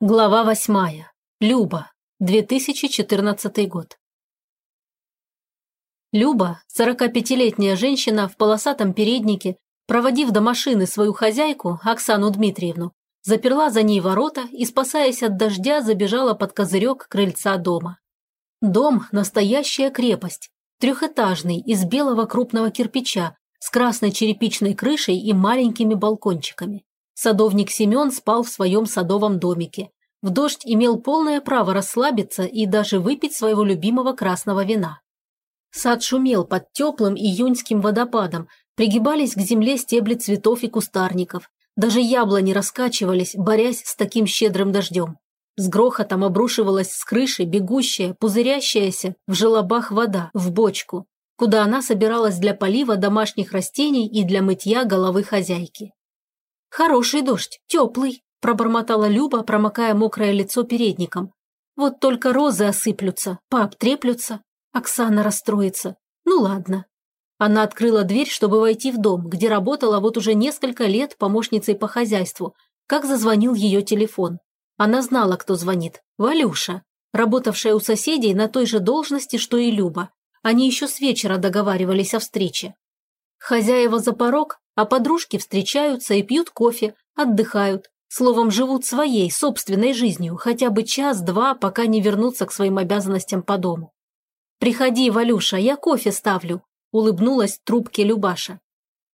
Глава восьмая. Люба. 2014 год. Люба, 45-летняя женщина в полосатом переднике, проводив до машины свою хозяйку, Оксану Дмитриевну, заперла за ней ворота и, спасаясь от дождя, забежала под козырек крыльца дома. Дом – настоящая крепость, трехэтажный, из белого крупного кирпича, с красной черепичной крышей и маленькими балкончиками. Садовник Семен спал в своем садовом домике. В дождь имел полное право расслабиться и даже выпить своего любимого красного вина. Сад шумел под теплым июньским водопадом, пригибались к земле стебли цветов и кустарников. Даже яблони раскачивались, борясь с таким щедрым дождем. С грохотом обрушивалась с крыши бегущая, пузырящаяся в желобах вода в бочку, куда она собиралась для полива домашних растений и для мытья головы хозяйки. «Хороший дождь, теплый», – пробормотала Люба, промокая мокрое лицо передником. «Вот только розы осыплются, пообтреплются. Оксана расстроится. Ну ладно». Она открыла дверь, чтобы войти в дом, где работала вот уже несколько лет помощницей по хозяйству, как зазвонил ее телефон. Она знала, кто звонит. Валюша, работавшая у соседей на той же должности, что и Люба. Они еще с вечера договаривались о встрече. Хозяева за порог, а подружки встречаются и пьют кофе, отдыхают, словом, живут своей, собственной жизнью, хотя бы час-два, пока не вернутся к своим обязанностям по дому. «Приходи, Валюша, я кофе ставлю», – улыбнулась трубке Любаша.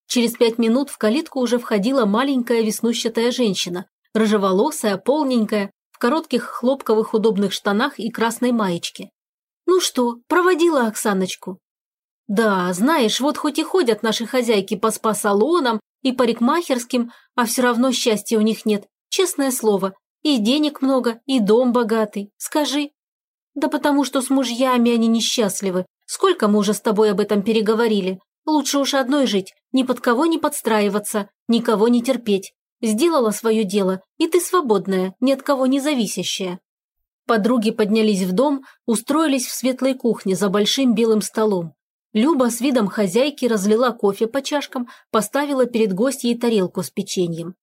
Через пять минут в калитку уже входила маленькая веснущатая женщина, рыжеволосая, полненькая, в коротких хлопковых удобных штанах и красной маечке. «Ну что, проводила Оксаночку?» Да, знаешь, вот хоть и ходят наши хозяйки по спа-салонам и парикмахерским, а все равно счастья у них нет, честное слово. И денег много, и дом богатый. Скажи. Да потому что с мужьями они несчастливы. Сколько мы уже с тобой об этом переговорили. Лучше уж одной жить, ни под кого не подстраиваться, никого не терпеть. Сделала свое дело, и ты свободная, ни от кого не зависящая. Подруги поднялись в дом, устроились в светлой кухне за большим белым столом. Люба с видом хозяйки разлила кофе по чашкам, поставила перед гостьей тарелку с печеньем.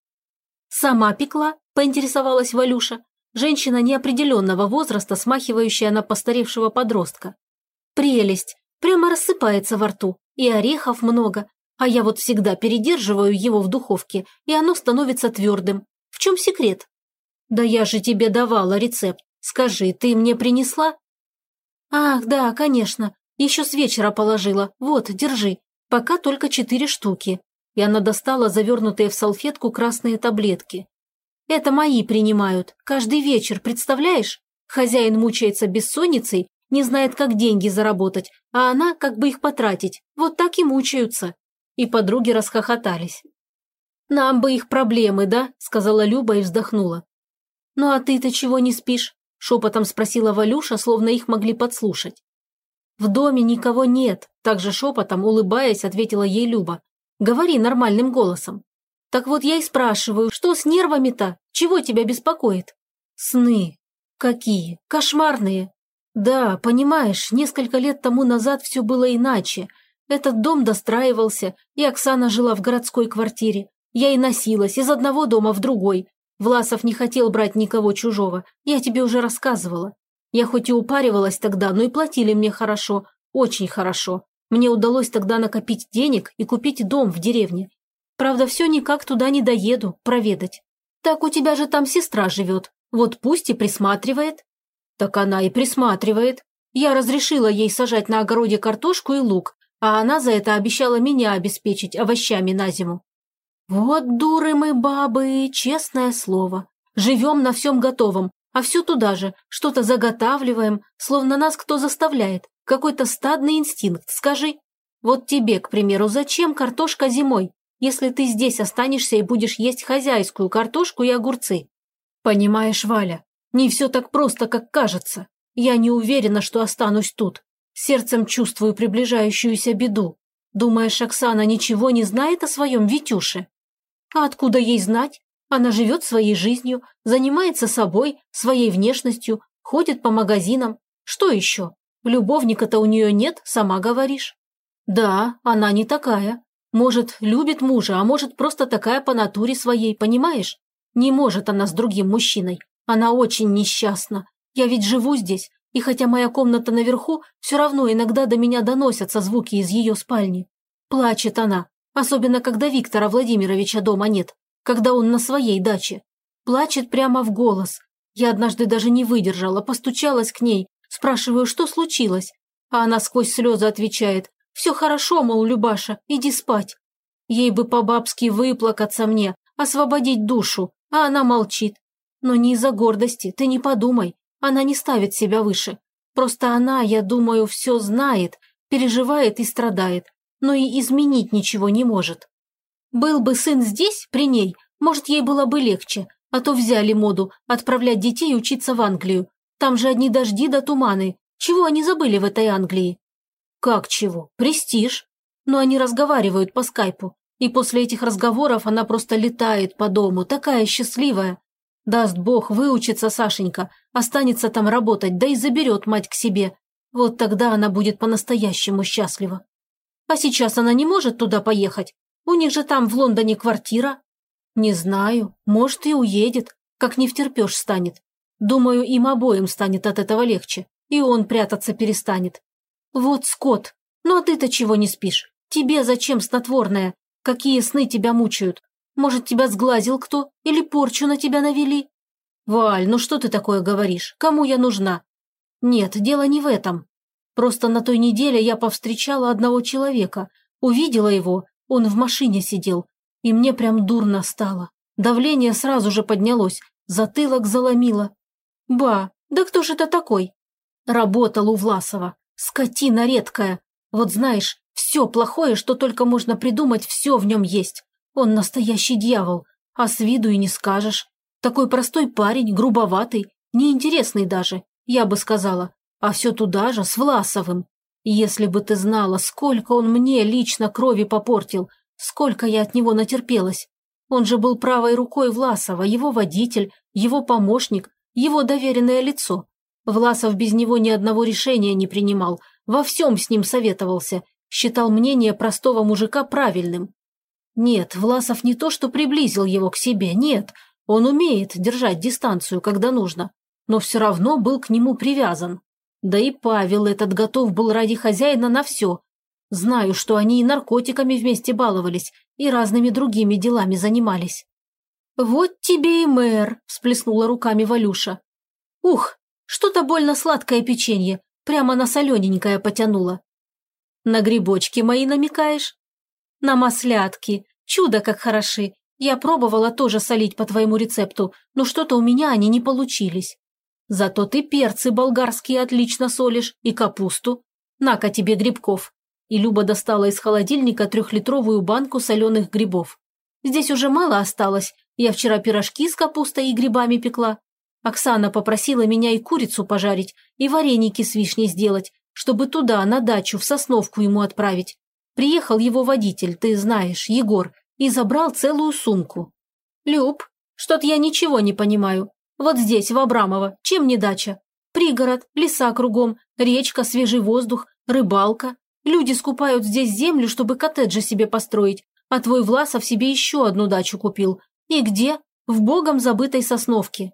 «Сама пекла?» – поинтересовалась Валюша. Женщина неопределенного возраста, смахивающая на постаревшего подростка. «Прелесть! Прямо рассыпается во рту. И орехов много. А я вот всегда передерживаю его в духовке, и оно становится твердым. В чем секрет?» «Да я же тебе давала рецепт. Скажи, ты мне принесла?» «Ах, да, конечно. Еще с вечера положила. Вот, держи. Пока только четыре штуки». И она достала завернутые в салфетку красные таблетки. «Это мои принимают. Каждый вечер, представляешь? Хозяин мучается бессонницей, не знает, как деньги заработать, а она, как бы их потратить. Вот так и мучаются». И подруги расхохотались. «Нам бы их проблемы, да?» – сказала Люба и вздохнула. «Ну а ты-то чего не спишь?» – шепотом спросила Валюша, словно их могли подслушать. «В доме никого нет», – также шепотом, улыбаясь, ответила ей Люба. «Говори нормальным голосом». «Так вот я и спрашиваю, что с нервами-то? Чего тебя беспокоит?» «Сны. Какие? Кошмарные. Да, понимаешь, несколько лет тому назад все было иначе. Этот дом достраивался, и Оксана жила в городской квартире. Я и носилась из одного дома в другой. Власов не хотел брать никого чужого, я тебе уже рассказывала. Я хоть и упаривалась тогда, но и платили мне хорошо, очень хорошо. Мне удалось тогда накопить денег и купить дом в деревне. Правда, все никак туда не доеду, проведать. Так у тебя же там сестра живет, вот пусть и присматривает. Так она и присматривает. Я разрешила ей сажать на огороде картошку и лук, а она за это обещала меня обеспечить овощами на зиму. Вот дуры мы бабы, честное слово. Живем на всем готовом, а все туда же, что-то заготавливаем, словно нас кто заставляет. Какой-то стадный инстинкт, скажи. Вот тебе, к примеру, зачем картошка зимой, если ты здесь останешься и будешь есть хозяйскую картошку и огурцы? Понимаешь, Валя, не все так просто, как кажется. Я не уверена, что останусь тут. Сердцем чувствую приближающуюся беду. Думаешь, Оксана ничего не знает о своем Витюше? А откуда ей знать? Она живет своей жизнью, занимается собой, своей внешностью, ходит по магазинам. Что еще? Любовника-то у нее нет, сама говоришь. Да, она не такая. Может, любит мужа, а может, просто такая по натуре своей, понимаешь? Не может она с другим мужчиной. Она очень несчастна. Я ведь живу здесь, и хотя моя комната наверху, все равно иногда до меня доносятся звуки из ее спальни. Плачет она, особенно когда Виктора Владимировича дома нет, когда он на своей даче. Плачет прямо в голос. Я однажды даже не выдержала, постучалась к ней, спрашиваю, что случилось. А она сквозь слезы отвечает, «Все хорошо, мол, Любаша, иди спать». Ей бы по-бабски выплакаться мне, освободить душу, а она молчит. Но не из-за гордости, ты не подумай, она не ставит себя выше. Просто она, я думаю, все знает, переживает и страдает, но и изменить ничего не может. Был бы сын здесь, при ней, может, ей было бы легче, а то взяли моду отправлять детей учиться в Англию. Там же одни дожди да туманы. Чего они забыли в этой Англии? Как чего? Престиж. Но они разговаривают по скайпу. И после этих разговоров она просто летает по дому, такая счастливая. Даст бог, выучится Сашенька, останется там работать, да и заберет мать к себе. Вот тогда она будет по-настоящему счастлива. А сейчас она не может туда поехать. У них же там в Лондоне квартира. Не знаю, может и уедет, как не втерпешь станет. Думаю, им обоим станет от этого легче, и он прятаться перестанет. Вот скот, ну а ты-то чего не спишь? Тебе зачем снотворное? Какие сны тебя мучают? Может, тебя сглазил кто? Или порчу на тебя навели? Валь, ну что ты такое говоришь? Кому я нужна? Нет, дело не в этом. Просто на той неделе я повстречала одного человека. Увидела его, он в машине сидел. И мне прям дурно стало. Давление сразу же поднялось, затылок заломило. Ба, да кто же это такой? Работал у Власова. Скотина редкая. Вот знаешь, все плохое, что только можно придумать, все в нем есть. Он настоящий дьявол, а с виду и не скажешь. Такой простой парень, грубоватый, неинтересный даже, я бы сказала. А все туда же, с Власовым. Если бы ты знала, сколько он мне лично крови попортил, сколько я от него натерпелась. Он же был правой рукой Власова, его водитель, его помощник, его доверенное лицо. Власов без него ни одного решения не принимал, во всем с ним советовался, считал мнение простого мужика правильным. Нет, Власов не то, что приблизил его к себе, нет. Он умеет держать дистанцию, когда нужно, но все равно был к нему привязан. Да и Павел этот готов был ради хозяина на все. Знаю, что они и наркотиками вместе баловались, и разными другими делами занимались. «Вот тебе и мэр», – всплеснула руками Валюша. «Ух, что-то больно сладкое печенье, прямо на солененькое потянуло». «На грибочки мои намекаешь?» На маслятки. Чудо как хороши. Я пробовала тоже солить по твоему рецепту, но что-то у меня они не получились. Зато ты перцы болгарские отлично солишь и капусту. На-ка тебе грибков. И Люба достала из холодильника трехлитровую банку соленых грибов. Здесь уже мало осталось. Я вчера пирожки с капустой и грибами пекла. Оксана попросила меня и курицу пожарить, и вареники с вишней сделать, чтобы туда, на дачу, в Сосновку ему отправить. Приехал его водитель, ты знаешь, Егор, и забрал целую сумку. Люб, что-то я ничего не понимаю. Вот здесь, в Абрамово, чем не дача? Пригород, леса кругом, речка, свежий воздух, рыбалка. Люди скупают здесь землю, чтобы коттеджи себе построить, а твой Власов себе еще одну дачу купил. И где? В богом забытой сосновке.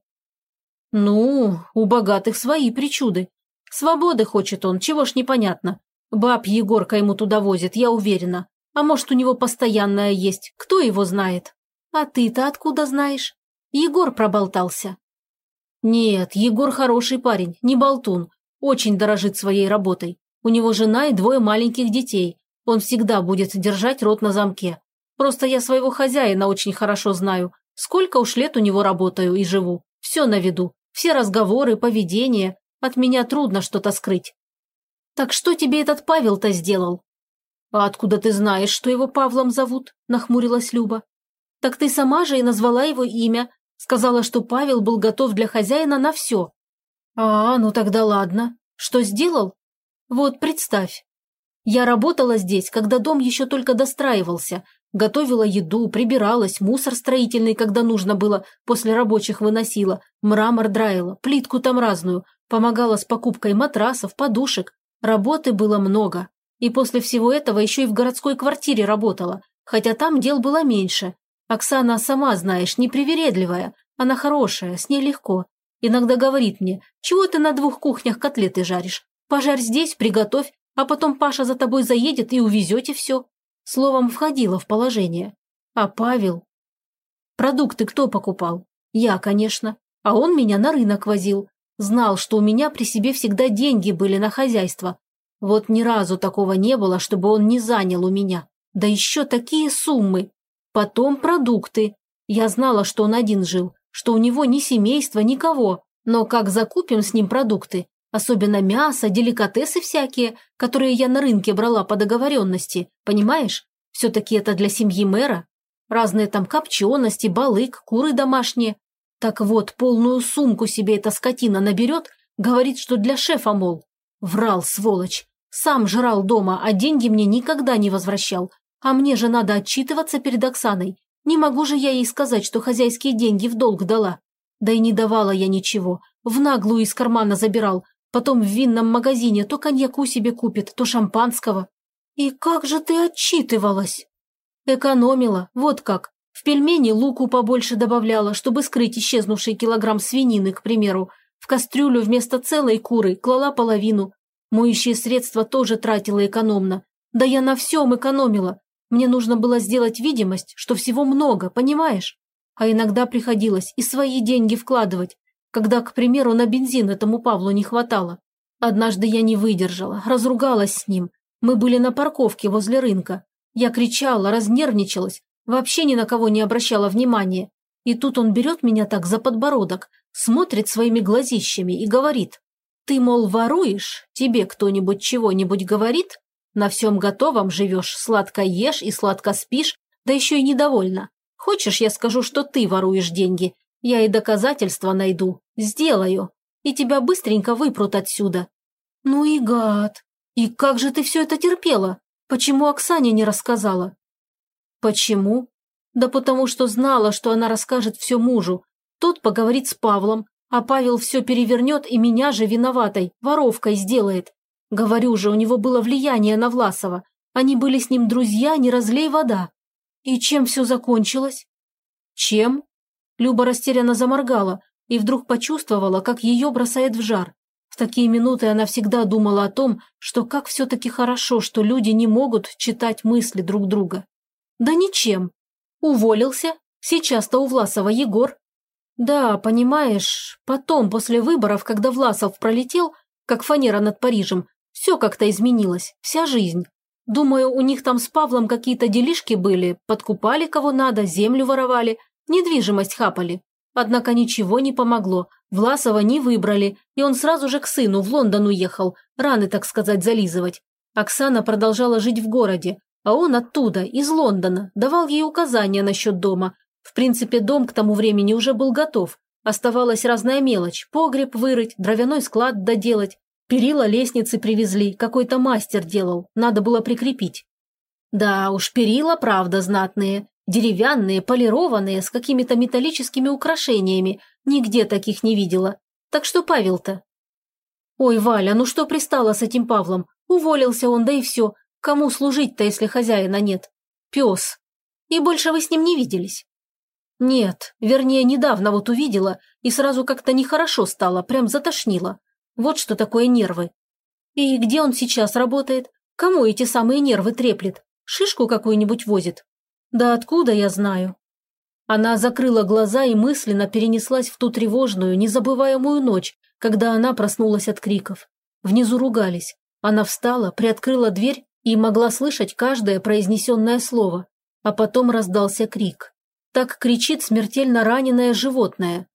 Ну, у богатых свои причуды. Свободы хочет он, чего ж непонятно. Баб Егорка ему туда возит, я уверена. А может, у него постоянная есть, кто его знает? А ты-то откуда знаешь? Егор проболтался. Нет, Егор хороший парень, не болтун. Очень дорожит своей работой. У него жена и двое маленьких детей. Он всегда будет держать рот на замке. Просто я своего хозяина очень хорошо знаю. Сколько уж лет у него работаю и живу. Все на виду. Все разговоры, поведение. От меня трудно что-то скрыть. «Так что тебе этот Павел-то сделал?» «А откуда ты знаешь, что его Павлом зовут?» – нахмурилась Люба. «Так ты сама же и назвала его имя. Сказала, что Павел был готов для хозяина на все». «А, ну тогда ладно. Что сделал?» «Вот представь. Я работала здесь, когда дом еще только достраивался. Готовила еду, прибиралась, мусор строительный, когда нужно было, после рабочих выносила, мрамор драила, плитку там разную, помогала с покупкой матрасов, подушек, Работы было много. И после всего этого еще и в городской квартире работала, хотя там дел было меньше. Оксана, сама знаешь, непривередливая. Она хорошая, с ней легко. Иногда говорит мне, чего ты на двух кухнях котлеты жаришь? Пожарь здесь, приготовь, а потом Паша за тобой заедет и увезете все. Словом, входила в положение. А Павел... Продукты кто покупал? Я, конечно. А он меня на рынок возил. Знал, что у меня при себе всегда деньги были на хозяйство. Вот ни разу такого не было, чтобы он не занял у меня. Да еще такие суммы. Потом продукты. Я знала, что он один жил, что у него ни семейства, никого. Но как закупим с ним продукты, особенно мясо, деликатесы всякие, которые я на рынке брала по договоренности, понимаешь? Все-таки это для семьи мэра. Разные там копчености, балык, куры домашние. Так вот, полную сумку себе эта скотина наберет, говорит, что для шефа, мол. Врал, сволочь. Сам жрал дома, а деньги мне никогда не возвращал. А мне же надо отчитываться перед Оксаной. Не могу же я ей сказать, что хозяйские деньги в долг дала. Да и не давала я ничего. В наглую из кармана забирал. Потом в винном магазине то коньяку себе купит, то шампанского. И как же ты отчитывалась? Экономила, вот как. В пельмени луку побольше добавляла, чтобы скрыть исчезнувший килограмм свинины, к примеру. В кастрюлю вместо целой куры клала половину. Моющие средства тоже тратила экономно. Да я на всем экономила. Мне нужно было сделать видимость, что всего много, понимаешь? А иногда приходилось и свои деньги вкладывать, когда, к примеру, на бензин этому Павлу не хватало. Однажды я не выдержала, разругалась с ним. Мы были на парковке возле рынка. Я кричала, разнервничалась, вообще ни на кого не обращала внимания. И тут он берет меня так за подбородок, смотрит своими глазищами и говорит, «Ты, мол, воруешь? Тебе кто-нибудь чего-нибудь говорит? На всем готовом живешь, сладко ешь и сладко спишь, да еще и недовольна. Хочешь, я скажу, что ты воруешь деньги? Я и доказательства найду, сделаю, и тебя быстренько выпрут отсюда». «Ну и гад! И как же ты все это терпела? Почему Оксане не рассказала?» «Почему?» «Да потому что знала, что она расскажет все мужу. Тот поговорит с Павлом, а Павел все перевернет и меня же виноватой, воровкой сделает. Говорю же, у него было влияние на Власова. Они были с ним друзья, не разлей вода. И чем все закончилось? Чем? Люба растерянно заморгала и вдруг почувствовала, как ее бросает в жар. В такие минуты она всегда думала о том, что как все-таки хорошо, что люди не могут читать мысли друг друга. Да ничем. Уволился. Сейчас-то у Власова Егор. Да, понимаешь, потом, после выборов, когда Власов пролетел, как фанера над Парижем, все как-то изменилось, вся жизнь. Думаю, у них там с Павлом какие-то делишки были, подкупали кого надо, землю воровали, недвижимость хапали. Однако ничего не помогло, Власова не выбрали, и он сразу же к сыну в Лондон уехал, раны, так сказать, зализывать. Оксана продолжала жить в городе, а он оттуда, из Лондона, давал ей указания насчет дома. В принципе, дом к тому времени уже был готов. Оставалась разная мелочь – погреб вырыть, дровяной склад доделать. Перила лестницы привезли, какой-то мастер делал, надо было прикрепить. Да уж, перила, правда, знатные. Деревянные, полированные, с какими-то металлическими украшениями. Нигде таких не видела. Так что Павел-то? Ой, Валя, ну что пристала с этим Павлом? Уволился он, да и все. Кому служить-то, если хозяина нет? Пес. И больше вы с ним не виделись? Нет, вернее, недавно вот увидела, и сразу как-то нехорошо стало, прям затошнило. Вот что такое нервы. И где он сейчас работает? Кому эти самые нервы треплет? Шишку какую-нибудь возит? Да откуда я знаю? Она закрыла глаза и мысленно перенеслась в ту тревожную, незабываемую ночь, когда она проснулась от криков. Внизу ругались. Она встала, приоткрыла дверь и могла слышать каждое произнесенное слово. А потом раздался крик. Так кричит смертельно раненое животное.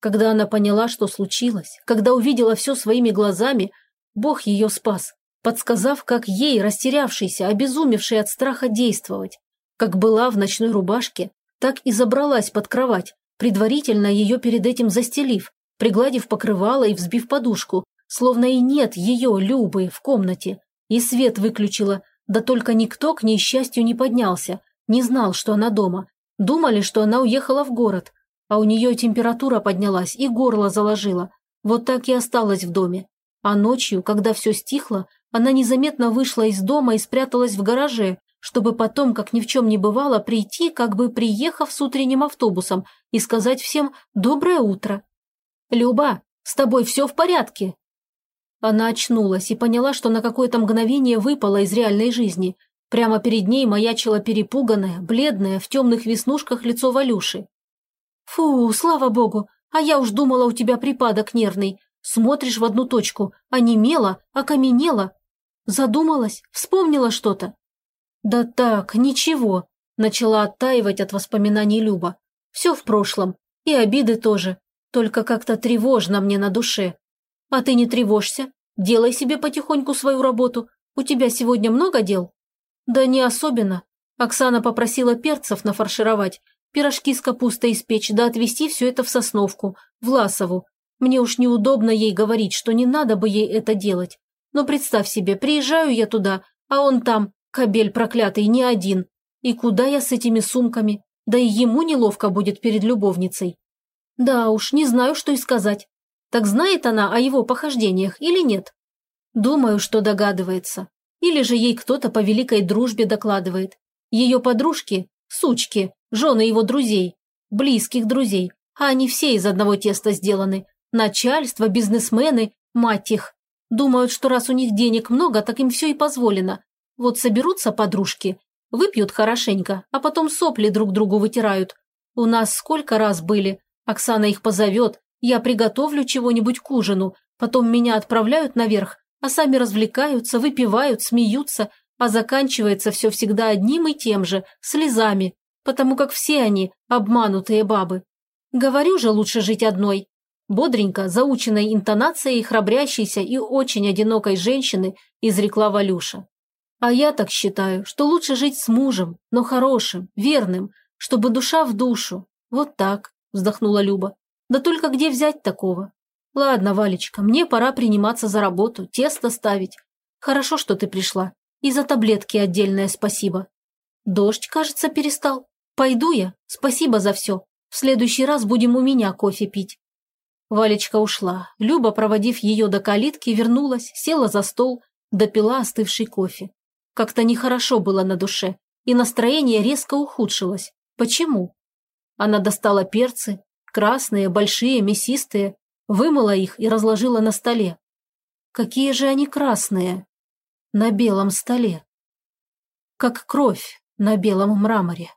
Когда она поняла, что случилось, когда увидела все своими глазами, Бог ее спас, подсказав, как ей, растерявшейся, обезумевшей от страха действовать. Как была в ночной рубашке, так и забралась под кровать, предварительно ее перед этим застелив, пригладив покрывало и взбив подушку, словно и нет ее, Любы, в комнате. И свет выключила, да только никто к несчастью не поднялся, не знал, что она дома. Думали, что она уехала в город, а у нее температура поднялась и горло заложило. Вот так и осталась в доме. А ночью, когда все стихло, она незаметно вышла из дома и спряталась в гараже, чтобы потом, как ни в чем не бывало, прийти, как бы приехав с утренним автобусом, и сказать всем «доброе утро». «Люба, с тобой все в порядке?» Она очнулась и поняла, что на какое-то мгновение выпала из реальной жизни. Прямо перед ней маячило перепуганное, бледное, в темных веснушках лицо Валюши. «Фу, слава богу, а я уж думала, у тебя припадок нервный. Смотришь в одну точку, онемела, окаменела. Задумалась, вспомнила что-то». «Да так, ничего», – начала оттаивать от воспоминаний Люба. «Все в прошлом, и обиды тоже, только как-то тревожно мне на душе. А ты не тревожься, делай себе потихоньку свою работу. У тебя сегодня много дел?» «Да не особенно. Оксана попросила перцев нафаршировать, пирожки с капустой испечь, да отвезти все это в Сосновку, в Ласову. Мне уж неудобно ей говорить, что не надо бы ей это делать. Но представь себе, приезжаю я туда, а он там, кобель проклятый, не один. И куда я с этими сумками? Да и ему неловко будет перед любовницей. Да уж, не знаю, что и сказать. Так знает она о его похождениях или нет? Думаю, что догадывается. Или же ей кто-то по великой дружбе докладывает. Ее подружки – сучки, жены его друзей, близких друзей, а они все из одного теста сделаны. Начальство, бизнесмены, мать их. Думают, что раз у них денег много, так им все и позволено. Вот соберутся подружки, выпьют хорошенько, а потом сопли друг другу вытирают. У нас сколько раз были, Оксана их позовет, я приготовлю чего-нибудь к ужину, потом меня отправляют наверх, а сами развлекаются, выпивают, смеются, а заканчивается все всегда одним и тем же, слезами, потому как все они обманутые бабы. Говорю же, лучше жить одной. Бодренько, заученной интонацией храбрящейся и очень одинокой женщины изрекла Валюша. А я так считаю, что лучше жить с мужем, но хорошим, верным, чтобы душа в душу. Вот так. – вздохнула Люба. «Да только где взять такого? Ладно, Валечка, мне пора приниматься за работу, тесто ставить. Хорошо, что ты пришла. И за таблетки отдельное спасибо. Дождь, кажется, перестал. Пойду я. Спасибо за все. В следующий раз будем у меня кофе пить». Валечка ушла. Люба, проводив ее до калитки, вернулась, села за стол, допила остывший кофе. Как-то нехорошо было на душе, и настроение резко ухудшилось. Почему? Она достала перцы, красные, большие, мясистые, вымыла их и разложила на столе. Какие же они красные! На белом столе. Как кровь на белом мраморе.